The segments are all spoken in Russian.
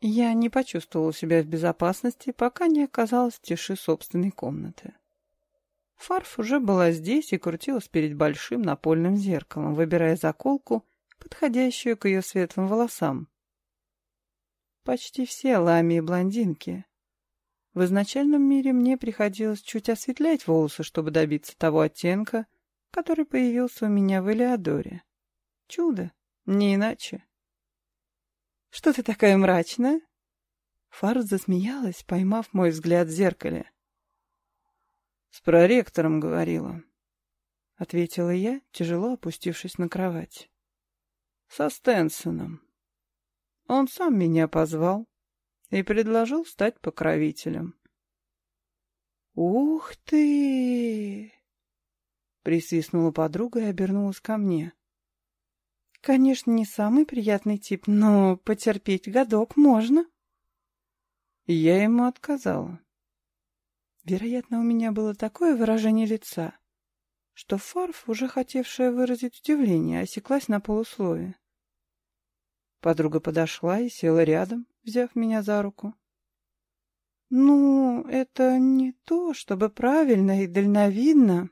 Я не почувствовала себя в безопасности, пока не оказалась в тиши собственной комнаты. Фарф уже была здесь и крутилась перед большим напольным зеркалом, выбирая заколку, подходящую к ее светлым волосам. Почти все ламии блондинки. В изначальном мире мне приходилось чуть осветлять волосы, чтобы добиться того оттенка, который появился у меня в Элеодоре. Чудо, не иначе. «Что ты такая мрачная?» Фарс засмеялась, поймав мой взгляд в зеркале. «С проректором говорила», — ответила я, тяжело опустившись на кровать. «Со Стенсоном. Он сам меня позвал и предложил стать покровителем». «Ух ты!» — присвистнула подруга и обернулась ко мне. Конечно, не самый приятный тип, но потерпеть годок можно. Я ему отказала. Вероятно, у меня было такое выражение лица, что Фарф, уже хотевшая выразить удивление, осеклась на полусловие. Подруга подошла и села рядом, взяв меня за руку. «Ну, это не то, чтобы правильно и дальновидно,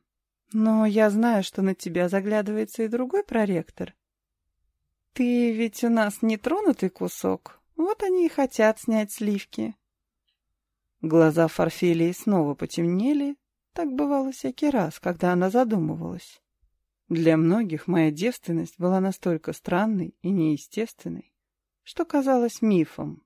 но я знаю, что на тебя заглядывается и другой проректор. «Ты ведь у нас нетронутый кусок, вот они и хотят снять сливки». Глаза Фарфелии снова потемнели, так бывало всякий раз, когда она задумывалась. Для многих моя девственность была настолько странной и неестественной, что казалась мифом.